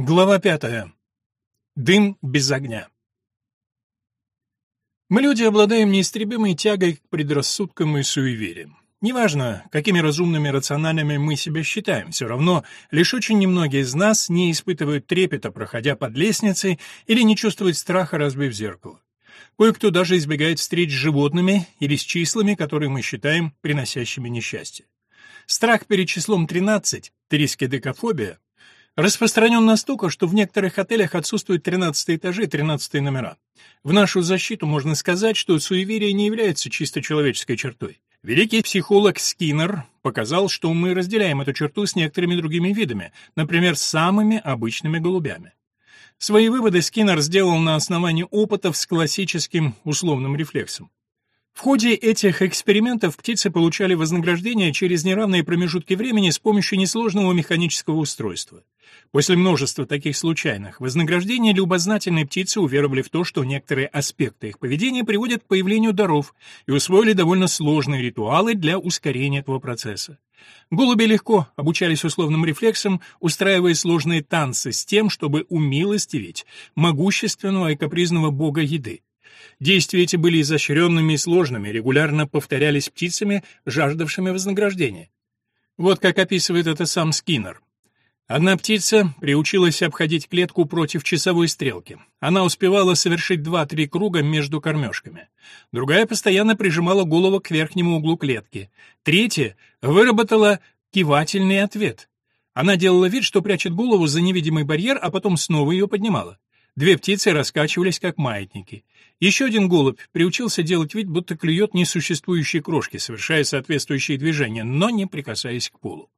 Глава пятая. Дым без огня. Мы, люди, обладаем неистребимой тягой к предрассудкам и суевериям. Неважно, какими разумными рациональными мы себя считаем, все равно лишь очень немногие из нас не испытывают трепета, проходя под лестницей, или не чувствуют страха, разбив зеркало. Кое-кто даже избегает встреч с животными или с числами, которые мы считаем приносящими несчастье. Страх перед числом 13, трискедекафобия, распространен настолько, что в некоторых отелях отсутствуют 13 этажи и 13 номера. В нашу защиту можно сказать, что суеверие не является чисто человеческой чертой. Великий психолог Скиннер показал, что мы разделяем эту черту с некоторыми другими видами, например, с самыми обычными голубями. Свои выводы Скиннер сделал на основании опытов с классическим условным рефлексом. В ходе этих экспериментов птицы получали вознаграждение через неравные промежутки времени с помощью несложного механического устройства. После множества таких случайных вознаграждений любознательные птицы уверовали в то, что некоторые аспекты их поведения приводят к появлению даров, и усвоили довольно сложные ритуалы для ускорения этого процесса. Голуби легко обучались условным рефлексам, устраивая сложные танцы с тем, чтобы умилостивить могущественного и капризного бога еды. Действия эти были изощренными и сложными, регулярно повторялись птицами, жаждавшими вознаграждения. Вот как описывает это сам Скиннер. Одна птица приучилась обходить клетку против часовой стрелки. Она успевала совершить два-три круга между кормежками. Другая постоянно прижимала голову к верхнему углу клетки. Третья выработала кивательный ответ. Она делала вид, что прячет голову за невидимый барьер, а потом снова ее поднимала. Две птицы раскачивались, как маятники. Еще один голубь приучился делать вид, будто клюет несуществующие крошки, совершая соответствующие движения, но не прикасаясь к полу.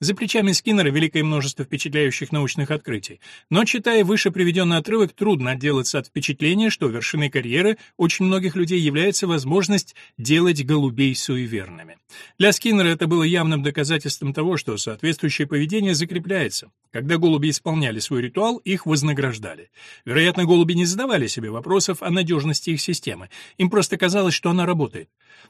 За плечами Скиннера великое множество впечатляющих научных открытий. Но, читая выше приведенный отрывок, трудно отделаться от впечатления, что вершиной карьеры очень многих людей является возможность делать голубей суеверными. Для Скиннера это было явным доказательством того, что соответствующее поведение закрепляется. Когда голуби исполняли свой ритуал, их вознаграждали. Вероятно, голуби не задавали себе вопросов о надежности их системы. Им просто казалось, что она работает.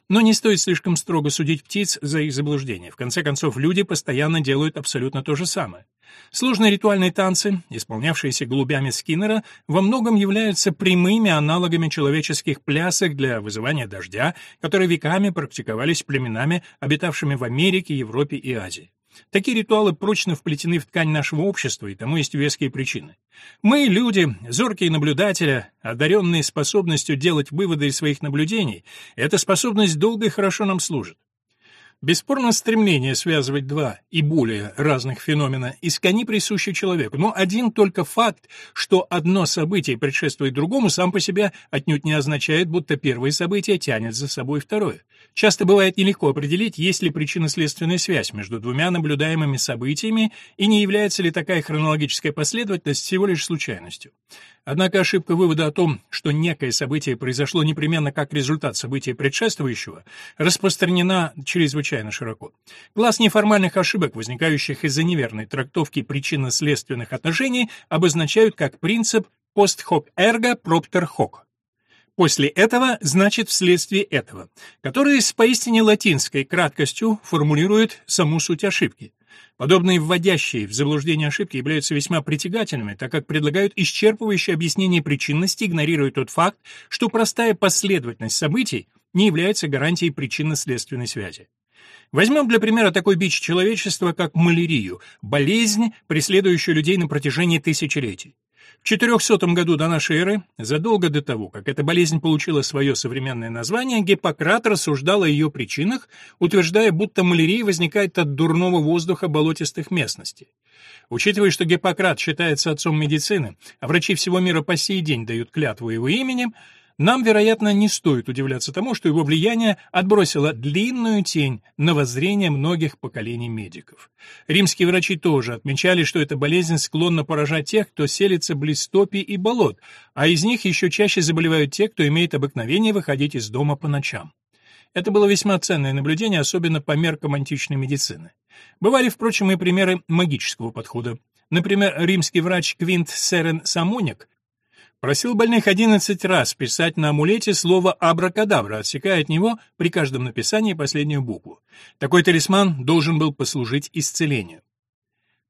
Но не стоит слишком строго судить птиц за их заблуждение. В конце концов, люди постоянно делают абсолютно то же самое. Сложные ритуальные танцы, исполнявшиеся голубями Скиннера, во многом являются прямыми аналогами человеческих плясок для вызывания дождя, которые веками практиковались племенами, обитавшими в Америке, Европе и Азии. Такие ритуалы прочно вплетены в ткань нашего общества, и тому есть веские причины. Мы, люди, зоркие наблюдатели, одаренные способностью делать выводы из своих наблюдений, эта способность долго и хорошо нам служит. Бесспорно, стремление связывать два и более разных феномена искони присуще человеку, но один только факт, что одно событие предшествует другому, сам по себе отнюдь не означает, будто первое событие тянет за собой второе. Часто бывает нелегко определить, есть ли причинно-следственная связь между двумя наблюдаемыми событиями и не является ли такая хронологическая последовательность всего лишь случайностью. Однако ошибка вывода о том, что некое событие произошло непременно как результат события предшествующего, распространена чрезвычайно широко. Класс неформальных ошибок, возникающих из-за неверной трактовки причинно-следственных отношений, обозначают как принцип «post hoc ergo propter hoc» после этого значит вследствие этого, который с поистине латинской краткостью формулирует саму суть ошибки. Подобные вводящие в заблуждение ошибки являются весьма притягательными, так как предлагают исчерпывающее объяснение причинности, игнорируя тот факт, что простая последовательность событий не является гарантией причинно-следственной связи. Возьмем для примера такой бич человечества, как малярию, болезнь, преследующую людей на протяжении тысячелетий. В 400 году до нашей эры, задолго до того, как эта болезнь получила свое современное название, Гиппократ рассуждал о ее причинах, утверждая, будто малярия возникает от дурного воздуха болотистых местностей. Учитывая, что Гиппократ считается отцом медицины, а врачи всего мира по сей день дают клятву его именем, нам, вероятно, не стоит удивляться тому, что его влияние отбросило длинную тень на воззрение многих поколений медиков. Римские врачи тоже отмечали, что эта болезнь склонна поражать тех, кто селится близ топи и болот, а из них еще чаще заболевают те, кто имеет обыкновение выходить из дома по ночам. Это было весьма ценное наблюдение, особенно по меркам античной медицины. Бывали, впрочем, и примеры магического подхода. Например, римский врач Квинт Серен Самоник Просил больных 11 раз писать на амулете слово «абракадабра», отсекая от него при каждом написании последнюю букву. Такой талисман должен был послужить исцелению.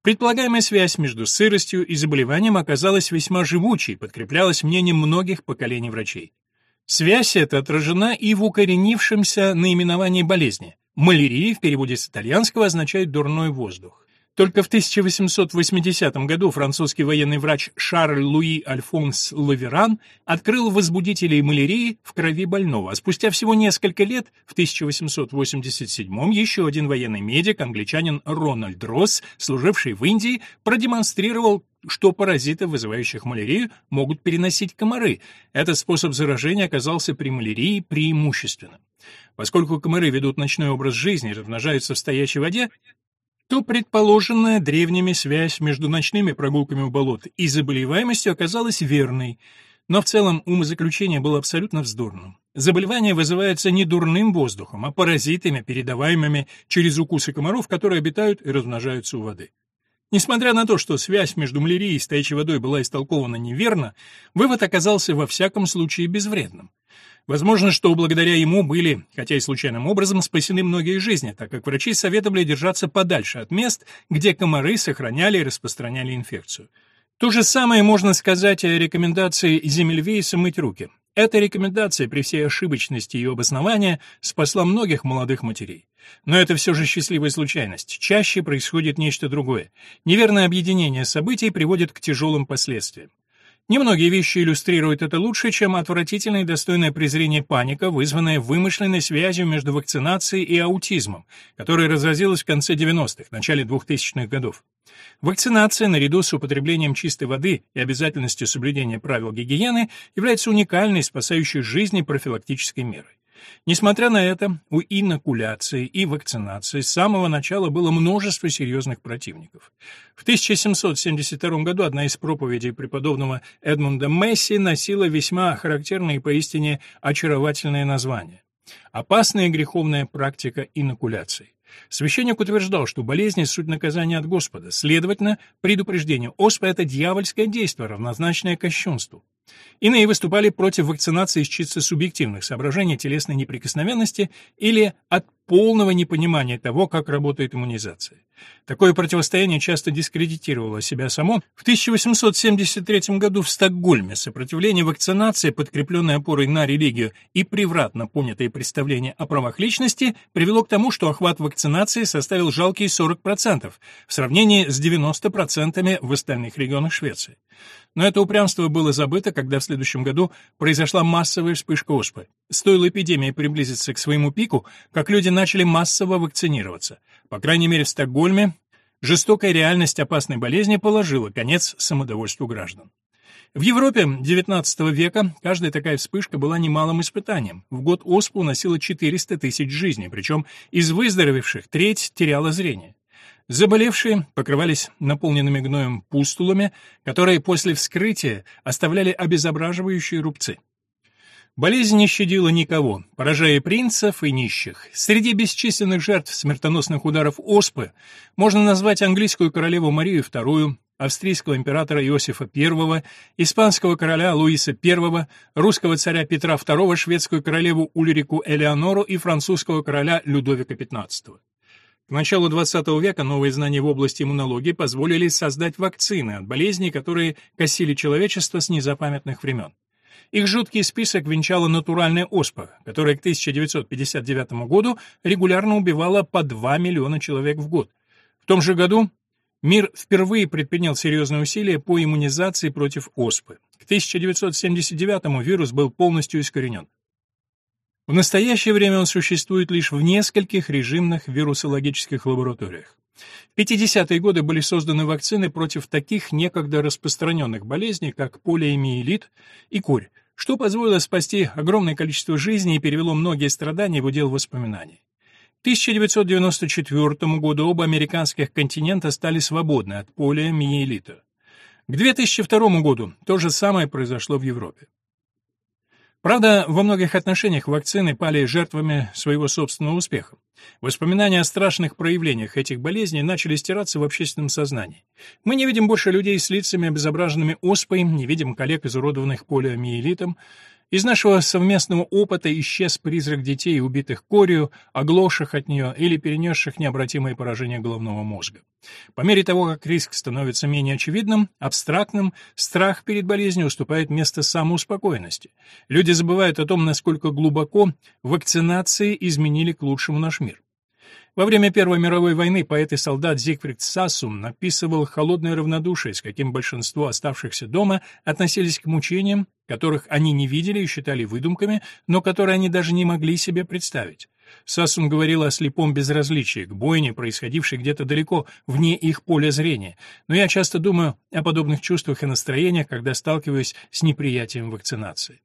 Предполагаемая связь между сыростью и заболеванием оказалась весьма живучей, подкреплялась мнением многих поколений врачей. Связь эта отражена и в укоренившемся наименовании болезни. Малярия в переводе с итальянского означает «дурной воздух». Только в 1880 году французский военный врач Шарль Луи Альфонс Лаверан открыл возбудители малярии в крови больного, а спустя всего несколько лет, в 1887 еще один военный медик, англичанин Рональд Росс, служивший в Индии, продемонстрировал что паразиты, вызывающих малярию, могут переносить комары. Этот способ заражения оказался при малярии преимущественным. Поскольку комары ведут ночной образ жизни и размножаются в стоячей воде, то предположенная древними связь между ночными прогулками у болот и заболеваемостью оказалась верной, но в целом умозаключение было абсолютно вздорным. Заболевание вызывается не дурным воздухом, а паразитами, передаваемыми через укусы комаров, которые обитают и размножаются у воды. Несмотря на то, что связь между малярией и стоячей водой была истолкована неверно, вывод оказался во всяком случае безвредным. Возможно, что благодаря ему были, хотя и случайным образом, спасены многие жизни, так как врачи советовали держаться подальше от мест, где комары сохраняли и распространяли инфекцию. То же самое можно сказать о рекомендации Земельвейса мыть руки. Эта рекомендация, при всей ошибочности ее обоснования, спасла многих молодых матерей. Но это все же счастливая случайность. Чаще происходит нечто другое. Неверное объединение событий приводит к тяжелым последствиям. Немногие вещи иллюстрируют это лучше, чем отвратительное и достойное презрение паника, вызванная вымышленной связью между вакцинацией и аутизмом, которая разразилась в конце 90-х, начале 2000-х годов. Вакцинация, наряду с употреблением чистой воды и обязательностью соблюдения правил гигиены, является уникальной, спасающей жизни профилактической мерой. Несмотря на это, у инокуляции и вакцинации с самого начала было множество серьезных противников. В 1772 году одна из проповедей преподобного Эдмунда Месси носила весьма характерное и поистине очаровательное название «Опасная греховная практика инокуляции». Священник утверждал, что болезни — суть наказания от Господа, следовательно, предупреждение оспы — это дьявольское действие, равнозначное кощунству. Иные выступали против вакцинации из чисто субъективных соображений телесной неприкосновенности или от полного непонимания того, как работает иммунизация. Такое противостояние часто дискредитировало себя само. В 1873 году в Стокгольме сопротивление вакцинации, подкрепленное опорой на религию и превратно понятые представления о правах личности, привело к тому, что охват вакцинации составил жалкие 40% в сравнении с 90% в остальных регионах Швеции. Но это упрямство было забыто, когда в следующем году произошла массовая вспышка оспы. Стоило эпидемии приблизиться к своему пику, как люди начали массово вакцинироваться. По крайней мере, в Стокгольме жестокая реальность опасной болезни положила конец самодовольству граждан. В Европе XIX века каждая такая вспышка была немалым испытанием. В год оспу уносила 400 тысяч жизней, причем из выздоровевших треть теряла зрение. Заболевшие покрывались наполненными гноем пустулами, которые после вскрытия оставляли обезображивающие рубцы. Болезнь не щадила никого, поражая принцев и нищих. Среди бесчисленных жертв смертоносных ударов оспы можно назвать английскую королеву Марию II, австрийского императора Иосифа I, испанского короля Луиса I, русского царя Петра II, шведскую королеву Ульрику Элеонору и французского короля Людовика XV. К началу XX века новые знания в области иммунологии позволили создать вакцины от болезней, которые косили человечество с незапамятных времен. Их жуткий список венчала натуральная оспа, которая к 1959 году регулярно убивала по 2 миллиона человек в год. В том же году мир впервые предпринял серьезные усилия по иммунизации против оспы. К 1979 вирус был полностью искоренен. В настоящее время он существует лишь в нескольких режимных вирусологических лабораториях. В 50-е годы были созданы вакцины против таких некогда распространенных болезней, как полиомиелит и корь, что позволило спасти огромное количество жизней и перевело многие страдания в удел воспоминаний. К 1994 году оба американских континента стали свободны от полиомиелита. К 2002 году то же самое произошло в Европе. Правда, во многих отношениях вакцины пали жертвами своего собственного успеха. Воспоминания о страшных проявлениях этих болезней начали стираться в общественном сознании. Мы не видим больше людей с лицами, обезображенными оспой, не видим коллег, изуродованных полиомиелитом, Из нашего совместного опыта исчез призрак детей, убитых корью, оглохших от нее или перенесших необратимое поражение головного мозга. По мере того, как риск становится менее очевидным, абстрактным, страх перед болезнью уступает место самоуспокоенности. Люди забывают о том, насколько глубоко вакцинации изменили к лучшему наш мир. Во время Первой мировой войны поэт и солдат Зигфрид Сассум написывал холодное равнодушие, с каким большинство оставшихся дома относились к мучениям, которых они не видели и считали выдумками, но которые они даже не могли себе представить. Сассум говорил о слепом безразличии к бойне, происходившей где-то далеко, вне их поля зрения, но я часто думаю о подобных чувствах и настроениях, когда сталкиваюсь с неприятием вакцинации.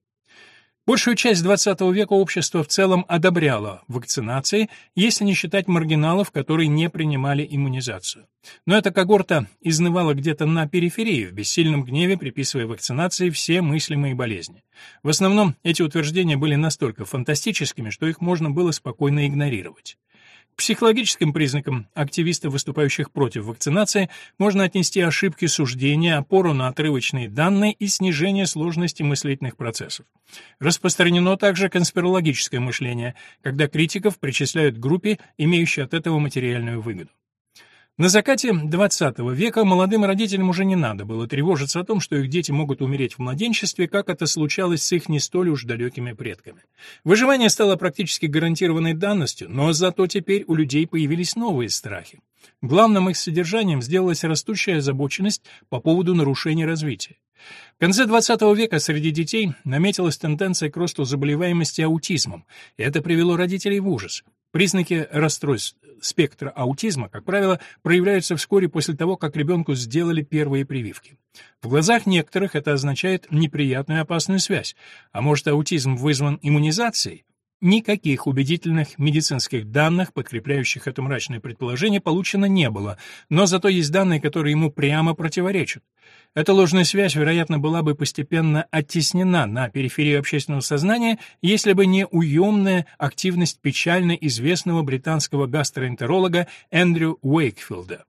Большую часть XX века общество в целом одобряло вакцинации, если не считать маргиналов, которые не принимали иммунизацию. Но эта когорта изнывала где-то на периферии, в бессильном гневе приписывая вакцинации все мыслимые болезни. В основном эти утверждения были настолько фантастическими, что их можно было спокойно игнорировать психологическим признакам активистов, выступающих против вакцинации, можно отнести ошибки суждения, опору на отрывочные данные и снижение сложности мыслительных процессов. Распространено также конспирологическое мышление, когда критиков причисляют к группе, имеющей от этого материальную выгоду. На закате XX века молодым родителям уже не надо было тревожиться о том, что их дети могут умереть в младенчестве, как это случалось с их не столь уж далекими предками. Выживание стало практически гарантированной данностью, но зато теперь у людей появились новые страхи. Главным их содержанием сделалась растущая озабоченность по поводу нарушения развития. В конце XX века среди детей наметилась тенденция к росту заболеваемости аутизмом, и это привело родителей в ужас. Признаки расстройств спектра аутизма, как правило, проявляются вскоре после того, как ребенку сделали первые прививки. В глазах некоторых это означает неприятную опасную связь, а может аутизм вызван иммунизацией? Никаких убедительных медицинских данных, подкрепляющих это мрачное предположение, получено не было, но зато есть данные, которые ему прямо противоречат. Эта ложная связь, вероятно, была бы постепенно оттеснена на периферию общественного сознания, если бы не уемная активность печально известного британского гастроэнтеролога Эндрю Уэйкфилда.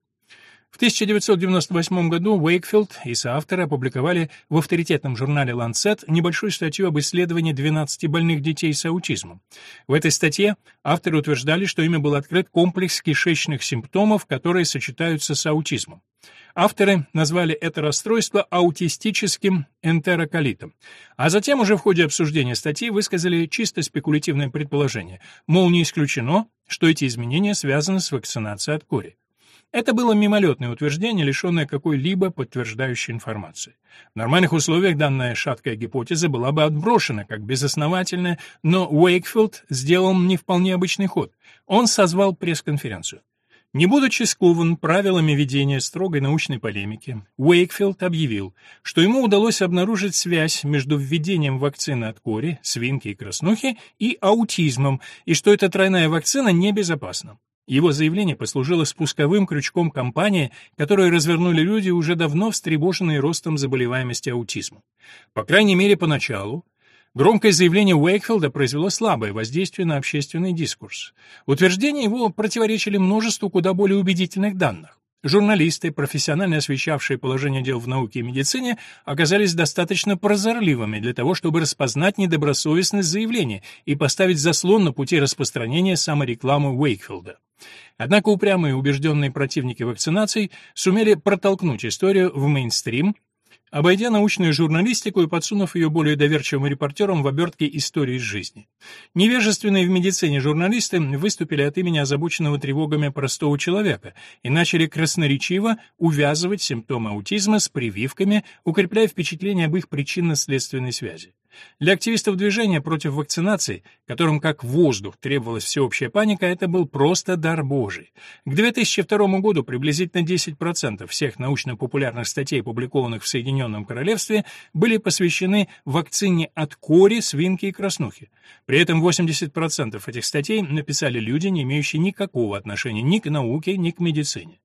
В 1998 году Уэйкфилд и соавторы опубликовали в авторитетном журнале Lancet небольшую статью об исследовании 12 больных детей с аутизмом. В этой статье авторы утверждали, что ими был открыт комплекс кишечных симптомов, которые сочетаются с аутизмом. Авторы назвали это расстройство аутистическим энтероколитом, а затем уже в ходе обсуждения статьи высказали чисто спекулятивное предположение, мол, не исключено, что эти изменения связаны с вакцинацией от кори. Это было мимолетное утверждение, лишенное какой-либо подтверждающей информации. В нормальных условиях данная шаткая гипотеза была бы отброшена как безосновательная, но Уэйкфилд сделал не вполне обычный ход. Он созвал пресс-конференцию. Не будучи скован правилами ведения строгой научной полемики, Уэйкфилд объявил, что ему удалось обнаружить связь между введением вакцины от кори, свинки и краснухи и аутизмом, и что эта тройная вакцина небезопасна. Его заявление послужило спусковым крючком кампании, которую развернули люди, уже давно встревоженные ростом заболеваемости аутизмом. По крайней мере, поначалу, Громкое заявление Уэйкфилда произвело слабое воздействие на общественный дискурс. Утверждения его противоречили множеству куда более убедительных данных. Журналисты, профессионально освещавшие положение дел в науке и медицине, оказались достаточно прозорливыми для того, чтобы распознать недобросовестность заявления и поставить заслон на пути распространения саморекламы Уэйкфилда. Однако упрямые и убежденные противники вакцинаций сумели протолкнуть историю в мейнстрим обойдя научную журналистику и подсунув ее более доверчивым репортерам в обертке истории из жизни. Невежественные в медицине журналисты выступили от имени озабоченного тревогами простого человека и начали красноречиво увязывать симптомы аутизма с прививками, укрепляя впечатление об их причинно-следственной связи. Для активистов движения против вакцинации, которым как воздух требовалась всеобщая паника, это был просто дар Божий. К 2002 году приблизительно 10% всех научно-популярных статей, опубликованных в Соединенном Королевстве, были посвящены вакцине от кори, свинки и краснухи. При этом 80% этих статей написали люди, не имеющие никакого отношения ни к науке, ни к медицине.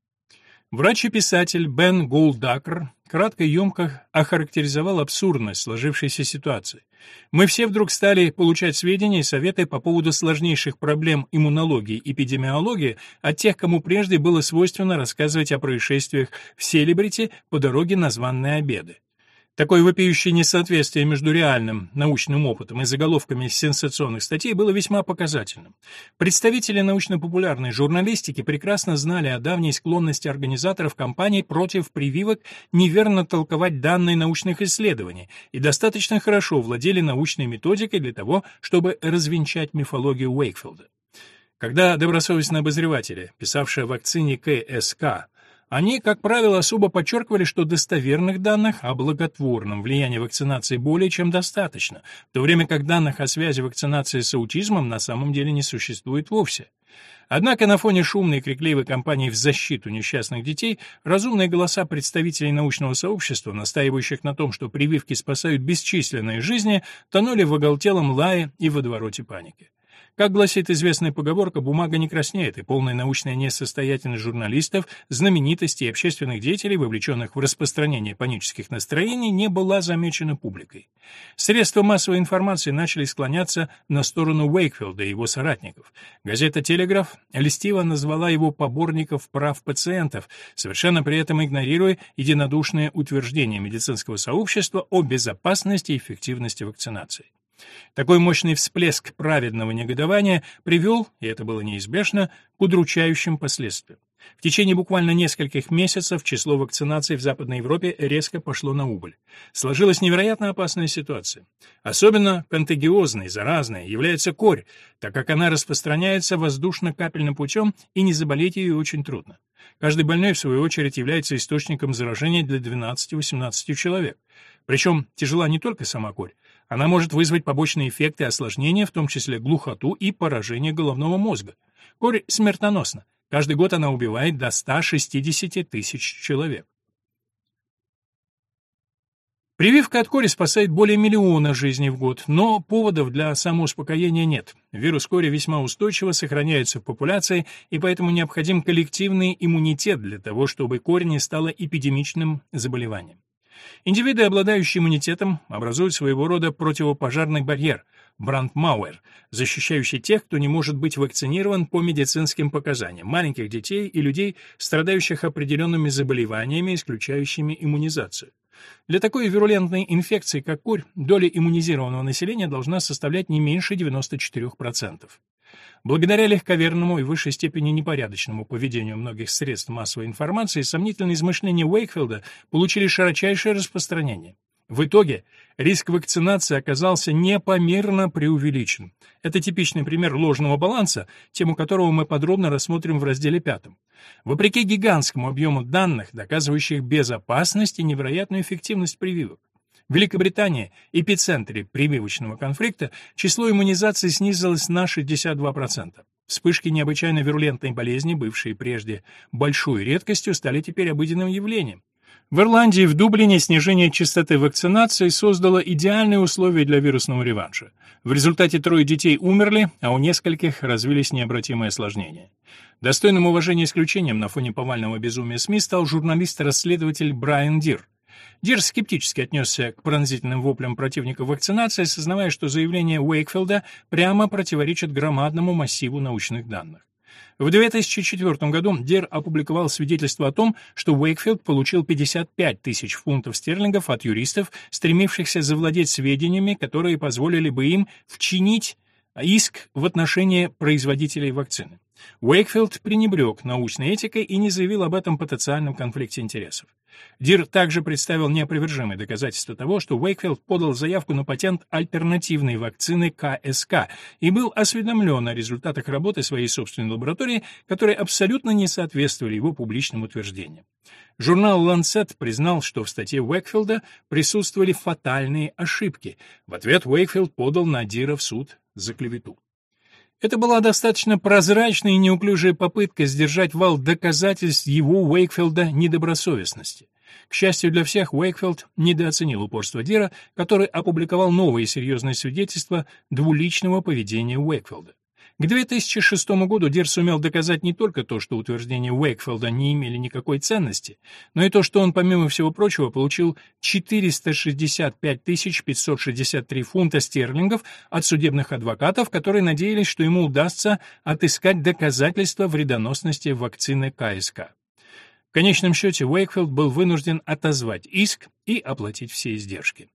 Врач и писатель Бен Голдакер кратко и емко охарактеризовал абсурдность сложившейся ситуации. Мы все вдруг стали получать сведения и советы по поводу сложнейших проблем иммунологии и эпидемиологии от тех, кому прежде было свойственно рассказывать о происшествиях в селебрити по дороге на званные обеды. Такое вопиющее несоответствие между реальным научным опытом и заголовками сенсационных статей было весьма показательным. Представители научно-популярной журналистики прекрасно знали о давней склонности организаторов кампаний против прививок неверно толковать данные научных исследований и достаточно хорошо владели научной методикой для того, чтобы развенчать мифологию Уэйкфилда. Когда добросовестные обозреватели, писавшие о вакцине КСК, они, как правило, особо подчеркивали, что достоверных данных о благотворном влиянии вакцинации более чем достаточно, в то время как данных о связи вакцинации с аутизмом на самом деле не существует вовсе. Однако на фоне шумной и крикливой кампании в защиту несчастных детей разумные голоса представителей научного сообщества, настаивающих на том, что прививки спасают бесчисленные жизни, тонули в оголтелом лае и водовороте паники. Как гласит известная поговорка, бумага не краснеет, и полная научная несостоятельность журналистов, знаменитостей и общественных деятелей, вовлеченных в распространение панических настроений, не была замечена публикой. Средства массовой информации начали склоняться на сторону Уэйкфилда и его соратников. Газета «Телеграф» льстиво назвала его поборников прав пациентов, совершенно при этом игнорируя единодушные утверждения медицинского сообщества о безопасности и эффективности вакцинации. Такой мощный всплеск праведного негодования привел, и это было неизбежно, к удручающим последствиям. В течение буквально нескольких месяцев число вакцинаций в Западной Европе резко пошло на убыль. Сложилась невероятно опасная ситуация. Особенно контагиозной, заразной является корь, так как она распространяется воздушно-капельным путем, и не заболеть ее очень трудно. Каждый больной, в свою очередь, является источником заражения для 12-18 человек. Причем тяжела не только сама корь, она может вызвать побочные эффекты и осложнения, в том числе глухоту и поражение головного мозга. Корь смертоносна. Каждый год она убивает до 160 тысяч человек. Прививка от кори спасает более миллиона жизней в год, но поводов для самоуспокоения нет. Вирус кори весьма устойчиво сохраняется в популяции, и поэтому необходим коллективный иммунитет для того, чтобы корь не стала эпидемичным заболеванием. Индивиды, обладающие иммунитетом, образуют своего рода противопожарный барьер – Брандмауэр, защищающий тех, кто не может быть вакцинирован по медицинским показаниям, маленьких детей и людей, страдающих определенными заболеваниями, исключающими иммунизацию. Для такой вирулентной инфекции, как курь, доля иммунизированного населения должна составлять не меньше 94%. Благодаря легковерному и в высшей степени непорядочному поведению многих средств массовой информации, сомнительные измышления Уэйкфилда получили широчайшее распространение. В итоге риск вакцинации оказался непомерно преувеличен. Это типичный пример ложного баланса, тему которого мы подробно рассмотрим в разделе пятом. Вопреки гигантскому объему данных, доказывающих безопасность и невероятную эффективность прививок, в Великобритании, эпицентре прививочного конфликта, число иммунизаций снизилось на 62%. Вспышки необычайно вирулентной болезни, бывшие прежде большой редкостью, стали теперь обыденным явлением. В Ирландии в Дублине снижение частоты вакцинации создало идеальные условия для вирусного реванша. В результате трое детей умерли, а у нескольких развились необратимые осложнения. Достойным уважения исключением на фоне повального безумия СМИ стал журналист-расследователь Брайан Дир. Дир скептически отнесся к пронзительным воплям противников вакцинации, сознавая, что заявление Уэйкфилда прямо противоречит громадному массиву научных данных. В 2004 году Дир опубликовал свидетельство о том, что Уэйкфилд получил 55 тысяч фунтов стерлингов от юристов, стремившихся завладеть сведениями, которые позволили бы им вчинить иск в отношении производителей вакцины. Уэйкфилд пренебрег научной этикой и не заявил об этом потенциальном конфликте интересов. Дир также представил неопровержимые доказательства того, что Уэйкфилд подал заявку на патент альтернативной вакцины КСК и был осведомлен о результатах работы своей собственной лаборатории, которые абсолютно не соответствовали его публичным утверждениям. Журнал Lancet признал, что в статье Уэйкфилда присутствовали фатальные ошибки. В ответ Уэйкфилд подал на Дира в суд за клевету. Это была достаточно прозрачная и неуклюжая попытка сдержать вал доказательств его Уэйкфилда недобросовестности. К счастью для всех, Уэйкфилд недооценил упорство Дира, который опубликовал новые серьезные свидетельства двуличного поведения Уэйкфилда. К 2006 году Дир сумел доказать не только то, что утверждения Уэйкфилда не имели никакой ценности, но и то, что он, помимо всего прочего, получил 465 563 фунта стерлингов от судебных адвокатов, которые надеялись, что ему удастся отыскать доказательства вредоносности вакцины КСК. конечном счете Уэйкфилд был вынужден отозвать иск и оплатить все издержки.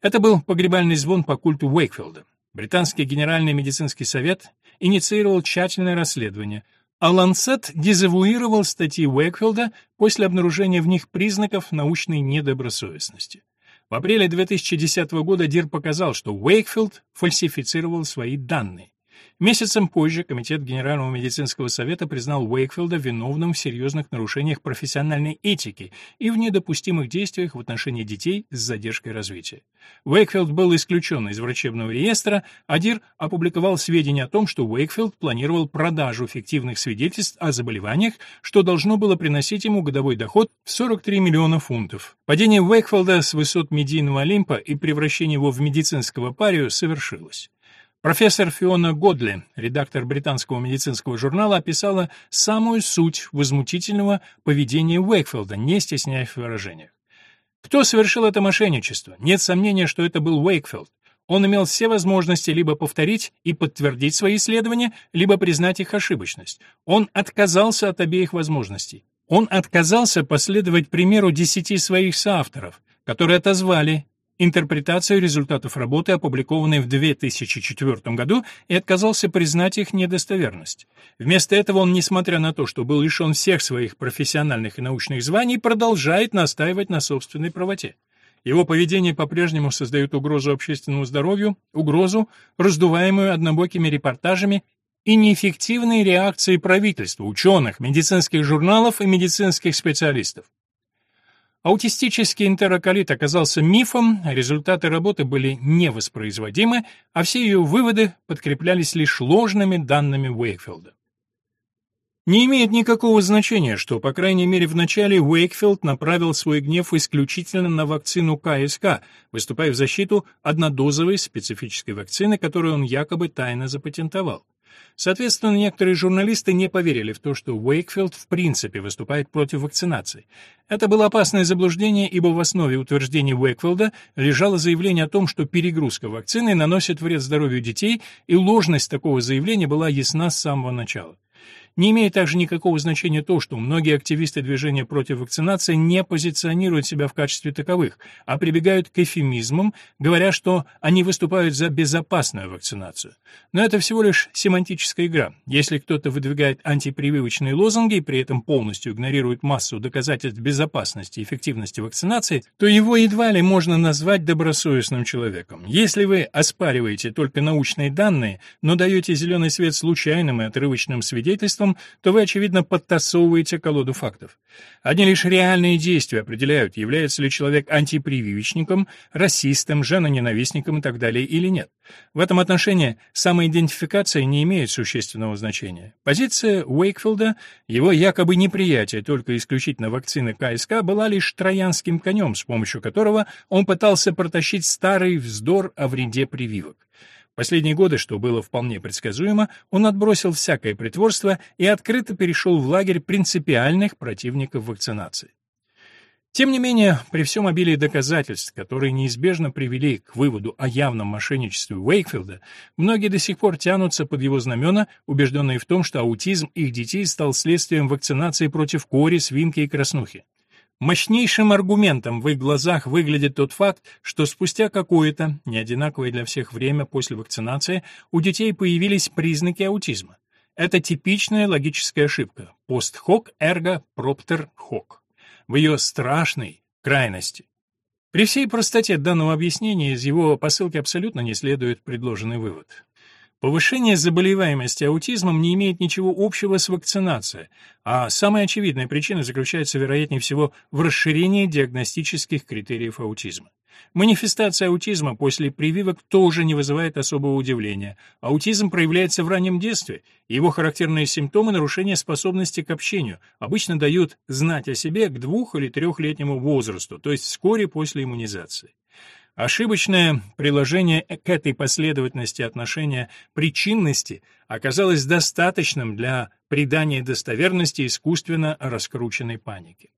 Это был погребальный звон по культу Уэйкфилда. Британский Генеральный медицинский совет инициировал тщательное расследование, а Ланцет дезавуировал статьи Уэйкфилда после обнаружения в них признаков научной недобросовестности. В апреле 2010 года Дир показал, что Уэйкфилд фальсифицировал свои данные. Месяцем позже Комитет Генерального медицинского совета признал Уэйкфилда виновным в серьезных нарушениях профессиональной этики и в недопустимых действиях в отношении детей с задержкой развития. Уэйкфилд был исключен из врачебного реестра, а Дир опубликовал сведения о том, что Уэйкфилд планировал продажу фиктивных свидетельств о заболеваниях, что должно было приносить ему годовой доход в 43 миллиона фунтов. Падение Уэйкфилда с высот медийного Олимпа и превращение его в медицинского парию совершилось. Профессор Фиона Годли, редактор британского медицинского журнала, описала самую суть возмутительного поведения Уэйкфилда, не стесняясь в выражениях. Кто совершил это мошенничество? Нет сомнения, что это был Уэйкфилд. Он имел все возможности либо повторить и подтвердить свои исследования, либо признать их ошибочность. Он отказался от обеих возможностей. Он отказался последовать примеру десяти своих соавторов, которые отозвали интерпретацию результатов работы, опубликованной в 2004 году, и отказался признать их недостоверность. Вместо этого он, несмотря на то, что был лишен всех своих профессиональных и научных званий, продолжает настаивать на собственной правоте. Его поведение по-прежнему создает угрозу общественному здоровью, угрозу, раздуваемую однобокими репортажами и неэффективной реакцией правительства, ученых, медицинских журналов и медицинских специалистов. Аутистический энтероколит оказался мифом, результаты работы были невоспроизводимы, а все ее выводы подкреплялись лишь ложными данными Уэйкфилда. Не имеет никакого значения, что, по крайней мере, в начале Уэйкфилд направил свой гнев исключительно на вакцину КСК, выступая в защиту однодозовой специфической вакцины, которую он якобы тайно запатентовал. Соответственно, некоторые журналисты не поверили в то, что Уэйкфилд в принципе выступает против вакцинации. Это было опасное заблуждение, ибо в основе утверждений Уэйкфилда лежало заявление о том, что перегрузка вакцины наносит вред здоровью детей, и ложность такого заявления была ясна с самого начала. Не имеет также никакого значения то, что многие активисты движения против вакцинации не позиционируют себя в качестве таковых, а прибегают к эфемизмам, говоря, что они выступают за безопасную вакцинацию. Но это всего лишь семантическая игра. Если кто-то выдвигает антипрививочные лозунги и при этом полностью игнорирует массу доказательств безопасности и эффективности вакцинации, то его едва ли можно назвать добросовестным человеком. Если вы оспариваете только научные данные, но даете зеленый свет случайным и отрывочным свидетельствам, свидетельством, то вы, очевидно, подтасовываете колоду фактов. Одни лишь реальные действия определяют, является ли человек антипрививочником, расистом, женоненавистником и так далее или нет. В этом отношении самоидентификация не имеет существенного значения. Позиция Уэйкфилда, его якобы неприятие только исключительно вакцины КСК, была лишь троянским конем, с помощью которого он пытался протащить старый вздор о вреде прививок. Последние годы, что было вполне предсказуемо, он отбросил всякое притворство и открыто перешел в лагерь принципиальных противников вакцинации. Тем не менее, при всем обилии доказательств, которые неизбежно привели к выводу о явном мошенничестве Уэйкфилда, многие до сих пор тянутся под его знамена, убежденные в том, что аутизм их детей стал следствием вакцинации против кори, свинки и краснухи. Мощнейшим аргументом в их глазах выглядит тот факт, что спустя какое-то, неодинаковое для всех время после вакцинации, у детей появились признаки аутизма. Это типичная логическая ошибка «post hoc ergo propter hoc» в ее страшной крайности. При всей простоте данного объяснения из его посылки абсолютно не следует предложенный вывод. Повышение заболеваемости аутизмом не имеет ничего общего с вакцинацией, а самая очевидная причина заключается, вероятнее всего, в расширении диагностических критериев аутизма. Манифестация аутизма после прививок тоже не вызывает особого удивления. Аутизм проявляется в раннем детстве, и его характерные симптомы нарушения способности к общению обычно дают знать о себе к двух- или трехлетнему возрасту, то есть вскоре после иммунизации. Ошибочное приложение к этой последовательности отношения причинности оказалось достаточным для придания достоверности искусственно раскрученной панике.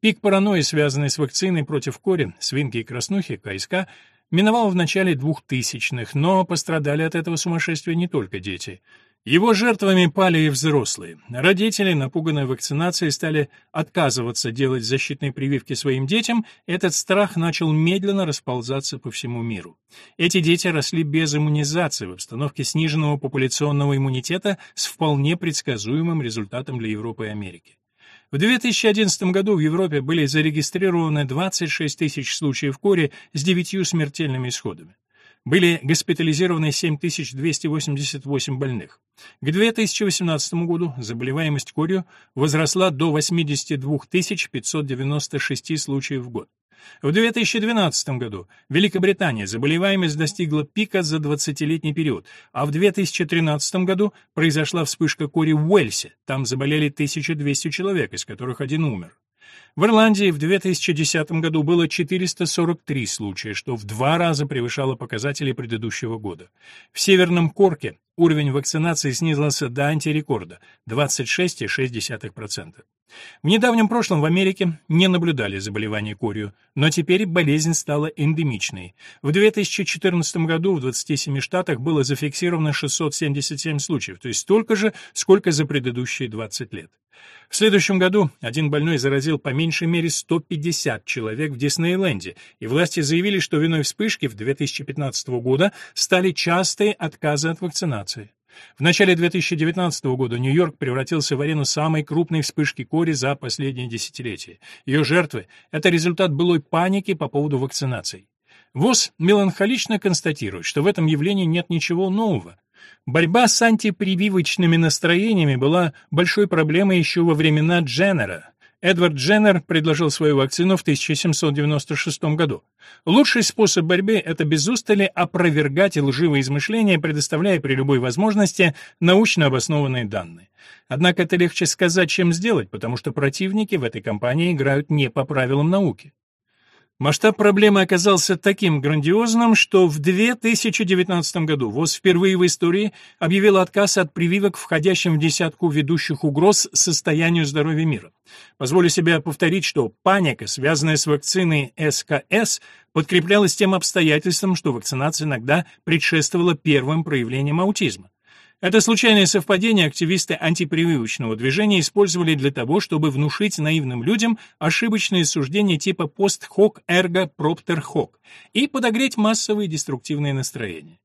Пик паранойи, связанный с вакциной против кори, свинки и краснухи, КСК, миновал в начале 2000-х, но пострадали от этого сумасшествия не только дети. Его жертвами пали и взрослые. Родители, напуганные вакцинацией, стали отказываться делать защитные прививки своим детям, этот страх начал медленно расползаться по всему миру. Эти дети росли без иммунизации в обстановке сниженного популяционного иммунитета с вполне предсказуемым результатом для Европы и Америки. В 2011 году в Европе были зарегистрированы 26 тысяч случаев кори с девятью смертельными исходами были госпитализированы 7288 больных. К 2018 году заболеваемость корью возросла до 82 596 случаев в год. В 2012 году в Великобритании заболеваемость достигла пика за 20-летний период, а в 2013 году произошла вспышка кори в Уэльсе. Там заболели 1200 человек, из которых один умер. В Ирландии в 2010 году было 443 случая, что в два раза превышало показатели предыдущего года. В Северном Корке уровень вакцинации снизился до антирекорда – 26,6%. В недавнем прошлом в Америке не наблюдали заболевания корью, но теперь болезнь стала эндемичной. В 2014 году в 27 штатах было зафиксировано 677 случаев, то есть столько же, сколько за предыдущие 20 лет. В следующем году один больной заразил по меньшей мере 150 человек в Диснейленде, и власти заявили, что виной вспышки в 2015 года стали частые отказы от вакцинации. В начале 2019 года Нью-Йорк превратился в арену самой крупной вспышки кори за последние десятилетия. Ее жертвы — это результат былой паники по поводу вакцинаций. ВОЗ меланхолично констатирует, что в этом явлении нет ничего нового. Борьба с антипрививочными настроениями была большой проблемой еще во времена Дженнера. Эдвард Дженнер предложил свою вакцину в 1796 году. Лучший способ борьбы – это без устали опровергать лживые измышления, предоставляя при любой возможности научно обоснованные данные. Однако это легче сказать, чем сделать, потому что противники в этой кампании играют не по правилам науки. Масштаб проблемы оказался таким грандиозным, что в 2019 году ВОЗ впервые в истории объявил отказ от прививок, входящим в десятку ведущих угроз состоянию здоровья мира. Позволю себе повторить, что паника, связанная с вакциной СКС, подкреплялась тем обстоятельством, что вакцинация иногда предшествовала первым проявлениям аутизма. Это случайное совпадение активисты антипрививочного движения использовали для того, чтобы внушить наивным людям ошибочные суждения типа «пост хок эрго проптер хок» и подогреть массовые деструктивные настроения.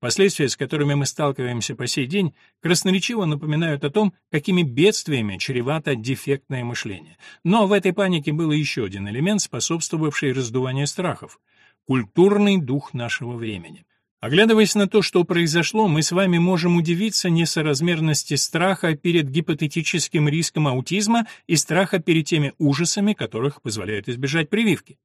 Последствия, с которыми мы сталкиваемся по сей день, красноречиво напоминают о том, какими бедствиями чревато дефектное мышление. Но в этой панике был еще один элемент, способствовавший раздуванию страхов — культурный дух нашего времени. Оглядываясь на то, что произошло, мы с вами можем удивиться несоразмерности страха перед гипотетическим риском аутизма и страха перед теми ужасами, которых позволяют избежать прививки.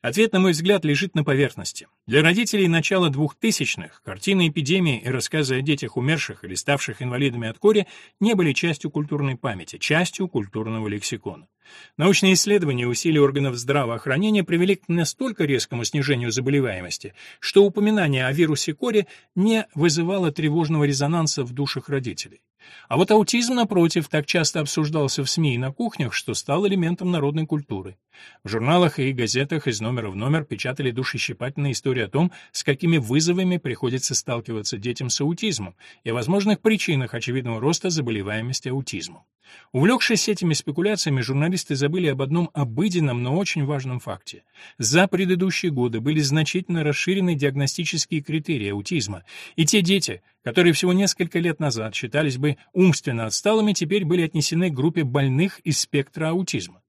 Ответ, на мой взгляд, лежит на поверхности. Для родителей начала двухтысячных картины эпидемии и рассказы о детях, умерших или ставших инвалидами от кори, не были частью культурной памяти, частью культурного лексикона. Научные исследования и усилия органов здравоохранения привели к настолько резкому снижению заболеваемости, что упоминание о вирусе кори не вызывало тревожного резонанса в душах родителей. А вот аутизм, напротив, так часто обсуждался в СМИ и на кухнях, что стал элементом народной культуры. В журналах и газетах из номера в номер печатали душещипательные истории о том, с какими вызовами приходится сталкиваться детям с аутизмом и о возможных причинах очевидного роста заболеваемости аутизмом. Увлекшись этими спекуляциями, журналисты забыли об одном обыденном, но очень важном факте. За предыдущие годы были значительно расширены диагностические критерии аутизма, и те дети, которые всего несколько лет назад считались бы умственно отсталыми, теперь были отнесены к группе больных из спектра аутизма.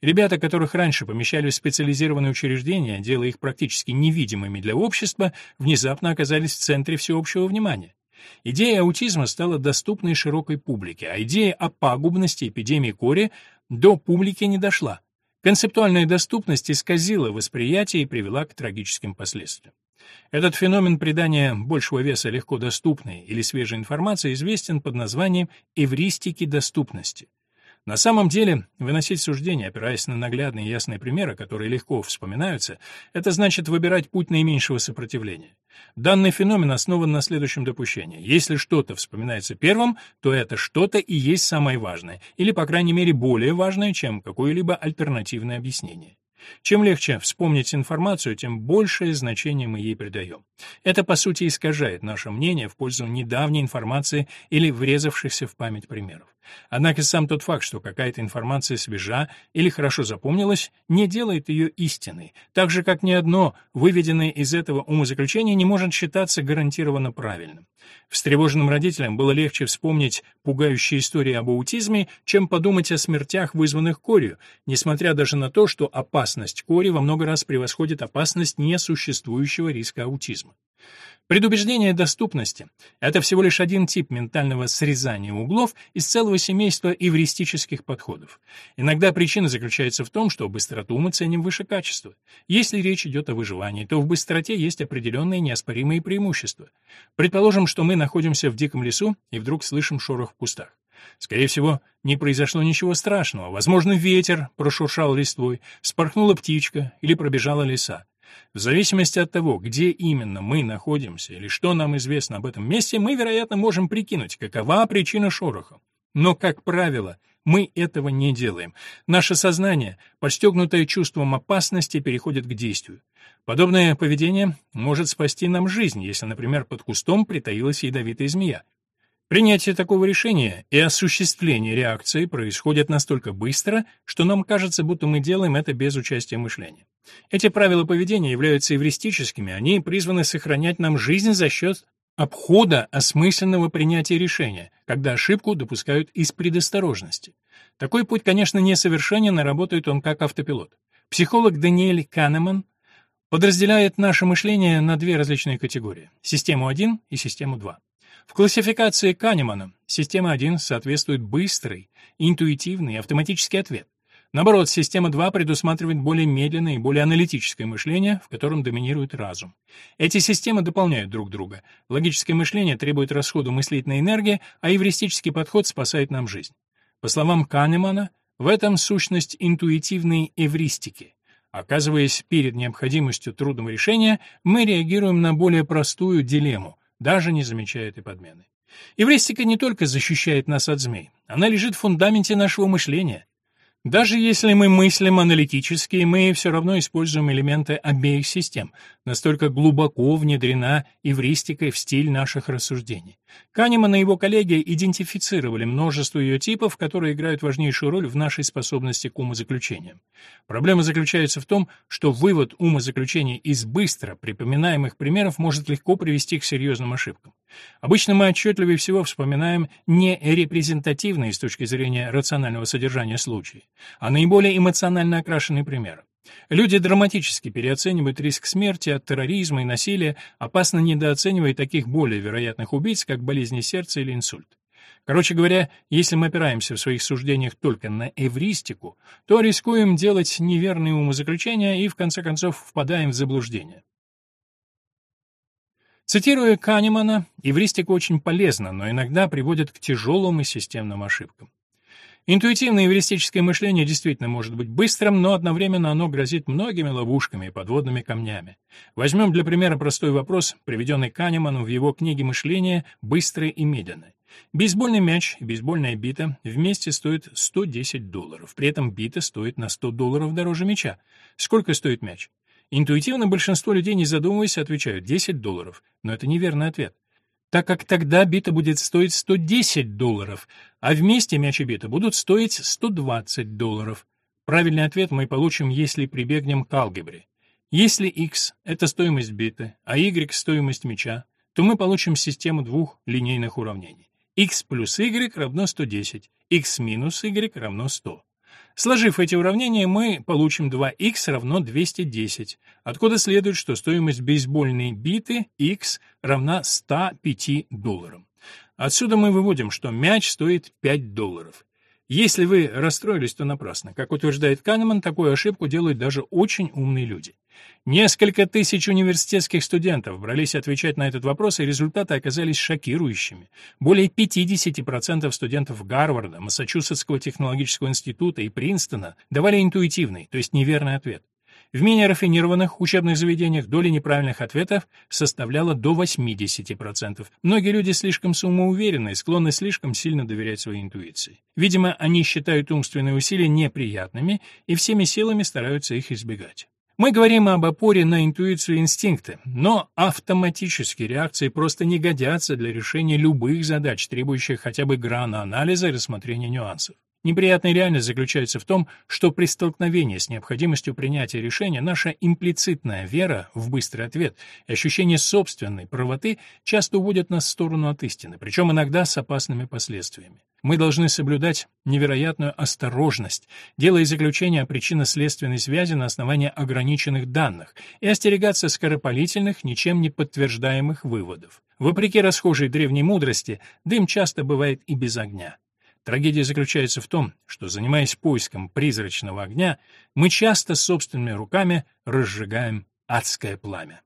Ребята, которых раньше помещали в специализированные учреждения, делая их практически невидимыми для общества, внезапно оказались в центре всеобщего внимания. Идея аутизма стала доступной широкой публике, а идея о пагубности эпидемии кори до публики не дошла. Концептуальная доступность исказила восприятие и привела к трагическим последствиям. Этот феномен придания большего веса легко доступной или свежей информации известен под названием эвристики доступности. На самом деле, выносить суждения, опираясь на наглядные и ясные примеры, которые легко вспоминаются, это значит выбирать путь наименьшего сопротивления. Данный феномен основан на следующем допущении. Если что-то вспоминается первым, то это что-то и есть самое важное, или, по крайней мере, более важное, чем какое-либо альтернативное объяснение. Чем легче вспомнить информацию, тем большее значение мы ей придаем. Это, по сути, искажает наше мнение в пользу недавней информации или врезавшихся в память примеров. Однако сам тот факт, что какая-то информация свежа или хорошо запомнилась, не делает ее истиной, так же, как ни одно выведенное из этого умозаключение не может считаться гарантированно правильным. Встревоженным родителям было легче вспомнить пугающие истории об аутизме, чем подумать о смертях, вызванных корью, несмотря даже на то, что опасность кори во много раз превосходит опасность несуществующего риска аутизма. Предубеждение доступности — это всего лишь один тип ментального срезания углов из целого семейства эвристических подходов. Иногда причина заключается в том, что быстроту мы ценим выше качества. Если речь идет о выживании, то в быстроте есть определенные неоспоримые преимущества. Предположим, что мы находимся в диком лесу и вдруг слышим шорох в кустах. Скорее всего, не произошло ничего страшного. Возможно, ветер прошуршал листвой, спорхнула птичка или пробежала лиса. В зависимости от того, где именно мы находимся или что нам известно об этом месте, мы, вероятно, можем прикинуть, какова причина шороха. Но, как правило, мы этого не делаем. Наше сознание, подстегнутое чувством опасности, переходит к действию. Подобное поведение может спасти нам жизнь, если, например, под кустом притаилась ядовитая змея. Принятие такого решения и осуществление реакции происходят настолько быстро, что нам кажется, будто мы делаем это без участия мышления. Эти правила поведения являются эвристическими, они призваны сохранять нам жизнь за счет обхода осмысленного принятия решения, когда ошибку допускают из предосторожности. Такой путь, конечно, несовершенен, но работает он как автопилот. Психолог Даниэль Канеман подразделяет наше мышление на две различные категории – систему 1 и систему 2. В классификации Канемана система 1 соответствует быстрый, интуитивный, автоматический ответ. Наоборот, система 2 предусматривает более медленное и более аналитическое мышление, в котором доминирует разум. Эти системы дополняют друг друга. Логическое мышление требует расхода мыслительной энергии, а эвристический подход спасает нам жизнь. По словам Канемана, в этом сущность интуитивной эвристики. Оказываясь перед необходимостью трудного решения, мы реагируем на более простую дилемму даже не замечая этой подмены. Еврейстика не только защищает нас от змей, она лежит в фундаменте нашего мышления. Даже если мы мыслим аналитически, мы все равно используем элементы обеих систем, настолько глубоко внедрена эвристика в стиль наших рассуждений. Канеман и его коллеги идентифицировали множество ее типов, которые играют важнейшую роль в нашей способности к умозаключениям. Проблема заключается в том, что вывод умозаключений из быстро припоминаемых примеров может легко привести к серьезным ошибкам. Обычно мы отчетливее всего вспоминаем не репрезентативные с точки зрения рационального содержания случаи, а наиболее эмоционально окрашенные примеры. Люди драматически переоценивают риск смерти от терроризма и насилия, опасно недооценивая таких более вероятных убийц, как болезни сердца или инсульт. Короче говоря, если мы опираемся в своих суждениях только на эвристику, то рискуем делать неверные умозаключения и, в конце концов, впадаем в заблуждение. Цитируя Канемана, эвристика очень полезна, но иногда приводит к тяжелым и системным ошибкам. Интуитивное эвристическое мышление действительно может быть быстрым, но одновременно оно грозит многими ловушками и подводными камнями. Возьмем для примера простой вопрос, приведенный Канеманом в его книге «Мышление. Быстрое и медленное». Бейсбольный мяч и бейсбольная бита вместе стоят 110 долларов. При этом бита стоит на 100 долларов дороже мяча. Сколько стоит мяч? Интуитивно большинство людей, не задумываясь, отвечают 10 долларов. Но это неверный ответ так как тогда бита будет стоить 110 долларов, а вместе мяч и бита будут стоить 120 долларов. Правильный ответ мы получим, если прибегнем к алгебре. Если x — это стоимость биты, а y — стоимость мяча, то мы получим систему двух линейных уравнений. x плюс y равно 110, x минус y равно 100. Сложив эти уравнения, мы получим 2х равно 210, откуда следует, что стоимость бейсбольной биты x равна 105 долларам. Отсюда мы выводим, что мяч стоит 5 долларов. Если вы расстроились, то напрасно. Как утверждает Канеман, такую ошибку делают даже очень умные люди. Несколько тысяч университетских студентов брались отвечать на этот вопрос, и результаты оказались шокирующими. Более 50% студентов Гарварда, Массачусетского технологического института и Принстона давали интуитивный, то есть неверный ответ. В менее рафинированных учебных заведениях доля неправильных ответов составляла до 80%. Многие люди слишком самоуверенны и склонны слишком сильно доверять своей интуиции. Видимо, они считают умственные усилия неприятными и всеми силами стараются их избегать. Мы говорим об опоре на интуицию и инстинкты, но автоматические реакции просто не годятся для решения любых задач, требующих хотя бы грана анализа и рассмотрения нюансов. Неприятная реальность заключается в том, что при столкновении с необходимостью принятия решения наша имплицитная вера в быстрый ответ и ощущение собственной правоты часто уводят нас в сторону от истины, причем иногда с опасными последствиями. Мы должны соблюдать невероятную осторожность, делая заключение о причинно-следственной связи на основании ограниченных данных и остерегаться скоропалительных, ничем не подтверждаемых выводов. Вопреки расхожей древней мудрости, дым часто бывает и без огня. Трагедия заключается в том, что, занимаясь поиском призрачного огня, мы часто собственными руками разжигаем адское пламя.